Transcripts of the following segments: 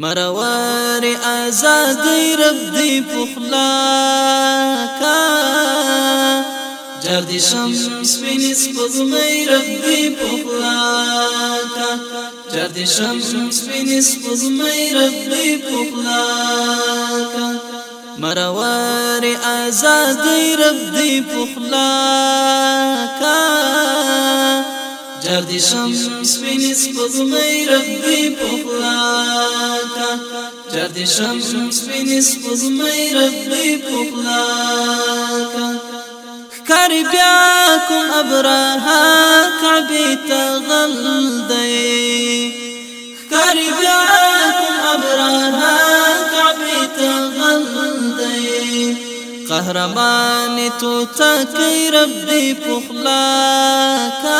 مروار آزاد رب دی پخلا کا جردی شمس بنس پزغی رب دی پخلا کا جردی شمس بنس پزغی رب دی پخلا کا مروار آزاد رب دی پخلا کا دردشم سپین سپوږمۍ ربي پخلاکا دردشم سپین سپوږمۍ ربي پخلاکا کار بیا کوم ابراها کعبه تغل دی کار بیا مهربان تو تکی رب دی پخلا کا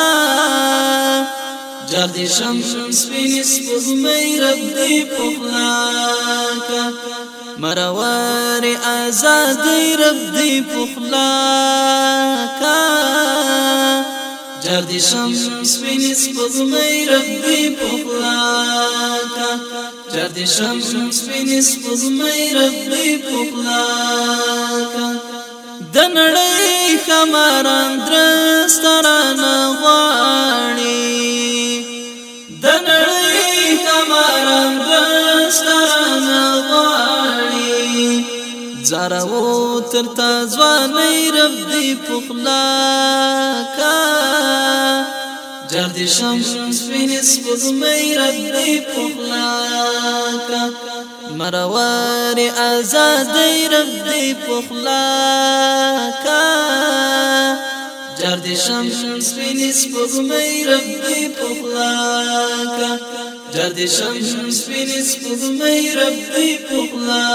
جرد شمس بین سپوږمۍ رب دی پخلا کا مروار آزاد رب دی پخلا کا جرد شمس بین سپوږمۍ رب دی پخلا پاتې شم سپینې سپوږمۍ ربي پخلا د نړۍ خماران درسترانه غواړي د نړۍ خماران درسترانه غواړي زارو تر تا ځواني رب دې پخلا کا جرد شمس بن سپوږمۍ رب دې پخلا کا مروار آزاد رب دې پخلا کا جرد شمس بن سپوږمۍ رب دې پخلا کا جرد شمس بن سپوږمۍ رب دې پخلا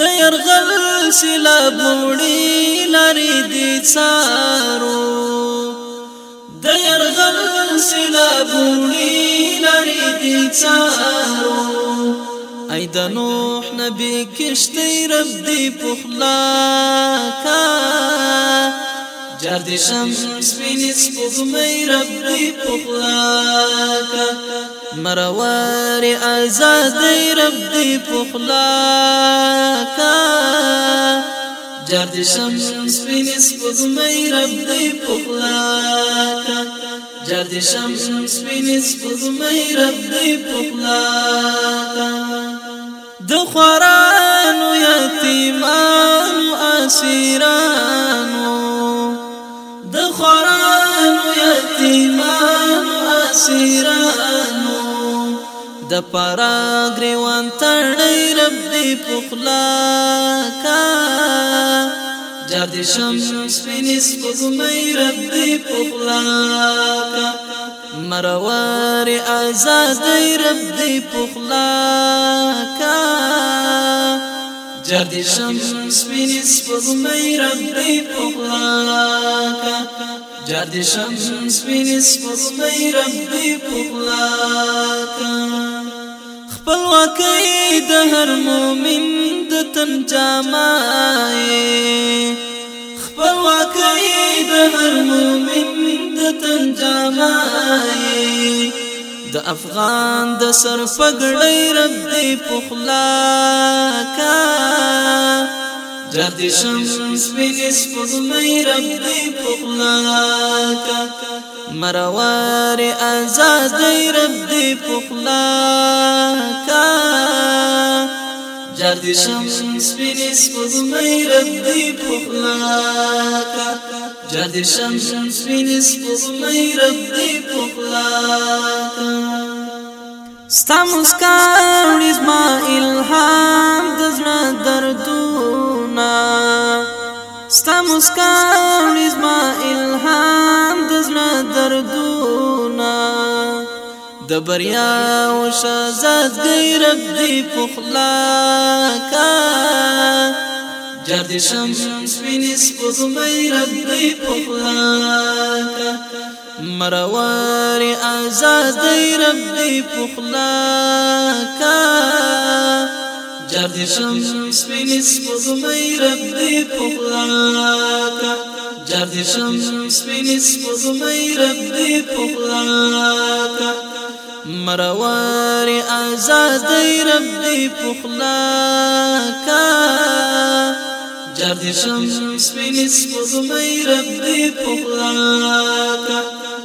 د يرغل سلا بوړي لري دې څارو يرغل سلابوني لري دي تارو ای د نوح نبی کشتی رب دی پخلا کا جار دی شمس بینی سپوږمۍ رب دی پخلا کا مروار آزاد رب دی پخلا کا جار دی شمس بینی سپوږمۍ رب دی پخلا کا جد شمس پینس پزمای رب دی پخلا د خورانو یتیمانو اسیرانو د خورانو یتیمانو اسیرانو د پارا گریوان تړی رب دی پخلا کا چا دې شم سپینس په مې رب دې پخلا مروار آزاد دې رب دې پخلا کا جا دې شم سپینس په مې رب دې پخلا کا جا دې شم سپینس په مې رب دې پخلا کا خپلواکۍ د هر مؤمن د تن جامای خپلواکۍ د هر مؤمن د تن جامای د افغان د سر پګړۍ رب دې پخلا کا جرد شمس بن سپوږمۍ رب دې پخلا کا مروار آزاد رب دې پخلا کا پاتې شم سپینې سپوږمۍ رب دې پخلاکا جادې شم سپینې سپوږمۍ رب دې پخلاکا ستا مسکان زما الهام د زړه دردونه ستا مسکان د بریا او شازادګي رب دې پخلا کا جرد شمس وینس په مې رب دې پخلا کا مروار آزاد رب دې پخلا کا جرد شمس وینس په مې رب دې پخلا کا جرد شمس وینس په مې رب دې پخلا کا مروار آزاد رب دی پخلا کا جرد شمس بن سپوږمۍ رب دی پخلا کا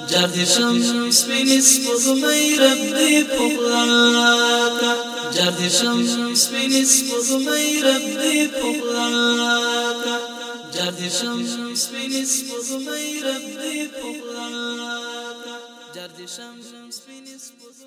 جرد شمس بن سپوږمۍ رب دی پخلا کا جرد شمس بن سپوږمۍ رب دی پخلا کا جرد شمس بن سپوږمۍ رب دی پخلا deixamos uns finis